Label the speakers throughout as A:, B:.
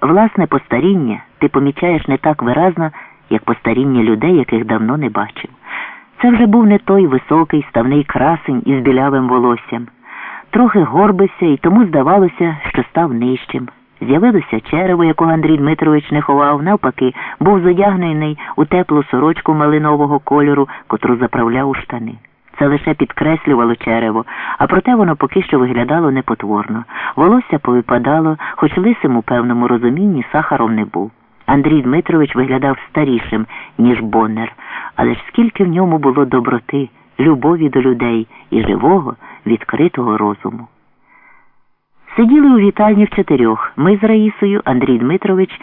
A: власне постаріння ти помічаєш не так виразно, як постаріння людей, яких давно не бачив. Це вже був не той високий ставний красень із білявим волоссям. Трохи горбився і тому здавалося, що став нижчим. З'явилося черево, якого Андрій Дмитрович не ховав, навпаки, був задягнений у теплу сорочку малинового кольору, котру заправляв у штани. Це лише підкреслювало черево, а проте воно поки що виглядало непотворно. Волосся повипадало, хоч лисим у певному розумінні сахаром не був. Андрій Дмитрович виглядав старішим, ніж Боннер, але ж скільки в ньому було доброти, любові до людей і живого, відкритого розуму. Сиділи у вітальні в чотирьох. Ми з Раїсою, Андрій Дмитрович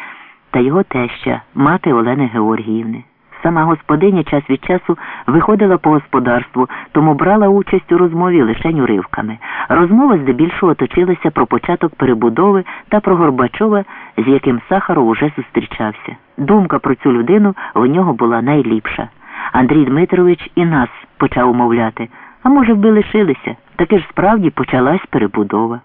A: та його теща, мати Олени Георгіївни. Сама господиня час від часу виходила по господарству, тому брала участь у розмові лише уривками. Розмова здебільшого точилася про початок перебудови та про Горбачова, з яким Сахаров уже зустрічався. Думка про цю людину в нього була найліпша. Андрій Дмитрович і нас почав умовляти. А може, б ви лишилися, таки ж справді почалась перебудова.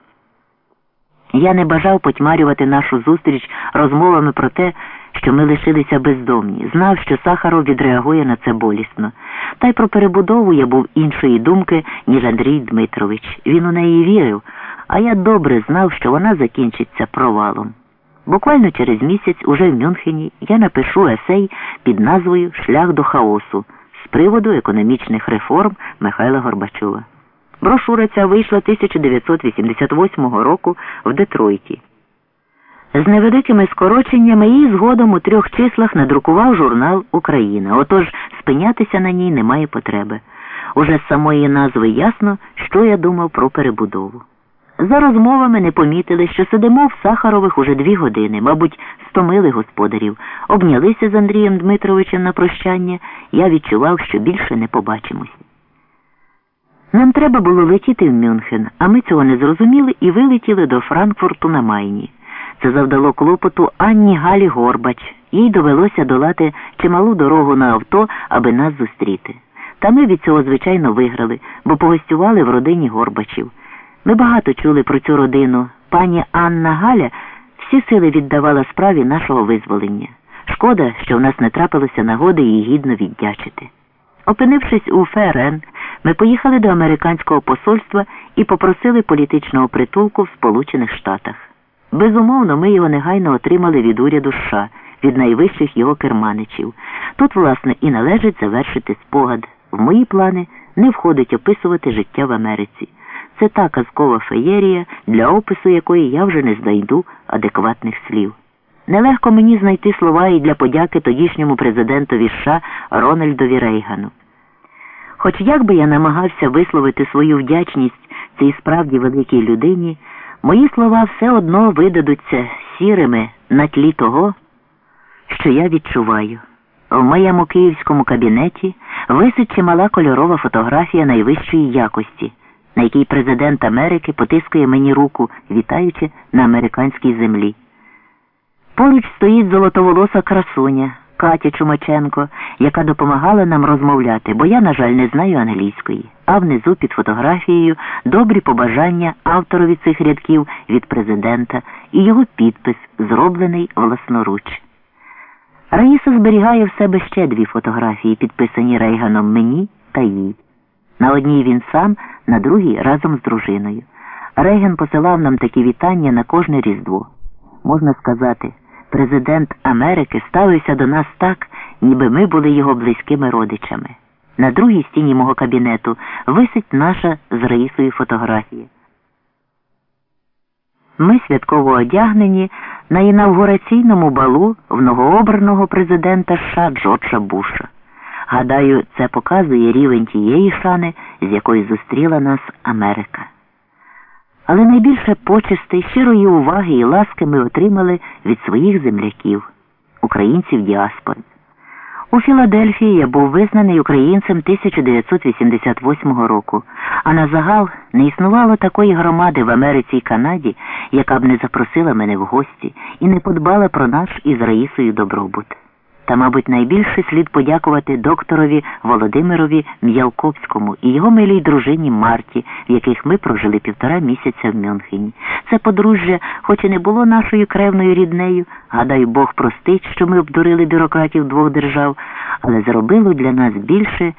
A: Я не бажав потьмарювати нашу зустріч розмовами про те, що ми лишилися бездомні. Знав, що Сахаров відреагує на це болісно. Та й про перебудову я був іншої думки, ніж Андрій Дмитрович. Він у неї вірив, а я добре знав, що вона закінчиться провалом. Буквально через місяць, уже в Мюнхені, я напишу есей під назвою Шлях до хаосу з приводу економічних реформ Михайла Горбачова. Брошура ця вийшла 1988 року в Детройті. З невеликими скороченнями її згодом у трьох числах надрукував журнал Україна. Отож спинятися на ній немає потреби. Уже з самої назви ясно, що я думав про перебудову. За розмовами не помітили, що сидимо в Сахарових уже дві години, мабуть, стомили господарів, обнялися з Андрієм Дмитровичем на прощання. Я відчував, що більше не побачимося. Нам треба було летіти в Мюнхен, а ми цього не зрозуміли і вилетіли до Франкфурту на Майні. Це завдало клопоту Анні Галі Горбач. Їй довелося долати чималу дорогу на авто, аби нас зустріти. Та ми від цього, звичайно, виграли, бо погостювали в родині Горбачів. Ми багато чули про цю родину. Пані Анна Галя всі сили віддавала справі нашого визволення. Шкода, що в нас не трапилося нагоди її гідно віддячити. Опинившись у ФРН, ми поїхали до американського посольства і попросили політичного притулку в Сполучених Штатах. Безумовно, ми його негайно отримали від уряду США, від найвищих його керманичів. Тут, власне, і належить завершити спогад. В мої плани не входить описувати життя в Америці. Це та казкова феєрія, для опису якої я вже не знайду адекватних слів. Нелегко мені знайти слова і для подяки тодішньому президентові США Рональдові Рейгану. Хоч як би я намагався висловити свою вдячність цій справді великій людині, мої слова все одно видадуться сірими на тлі того, що я відчуваю. В моєму київському кабінеті висить чимала кольорова фотографія найвищої якості, на якій президент Америки потискує мені руку, вітаючи на американській землі. Поруч стоїть золотоволоса красуня. Катя Чумаченко, яка допомагала нам розмовляти, бо я, на жаль, не знаю англійської. А внизу під фотографією добрі побажання авторові цих рядків від президента і його підпис, зроблений власноруч. Раїса зберігає в себе ще дві фотографії, підписані Рейганом мені та їй. На одній він сам, на другій разом з дружиною. Рейган посилав нам такі вітання на кожне різдво. Можна сказати, президент Америки ставився до нас так, ніби ми були його близькими родичами. На другій стіні мого кабінету висить наша з Раїсою фотографія. Ми святково одягнені на інавгураційному балу в новообраного президента США Джорджа Буша. Гадаю, це показує рівень тієї шани, з якої зустріла нас Америка. Але найбільше почести, щирої уваги і ласки ми отримали від своїх земляків, українців діаспори. У Філадельфії я був визнаний українцем 1988 року, а на загал не існувало такої громади в Америці і Канаді, яка б не запросила мене в гості і не подбала про наш із Раїсою добробут. Та, мабуть, найбільше слід подякувати докторові Володимирові М'ялковському і його милій дружині Марті, в яких ми прожили півтора місяця в Мюнхені. Це подружжя, хоч і не було нашою кревною ріднею, гадаю, Бог простить, що ми обдурили бюрократів двох держав, але зробило для нас більше.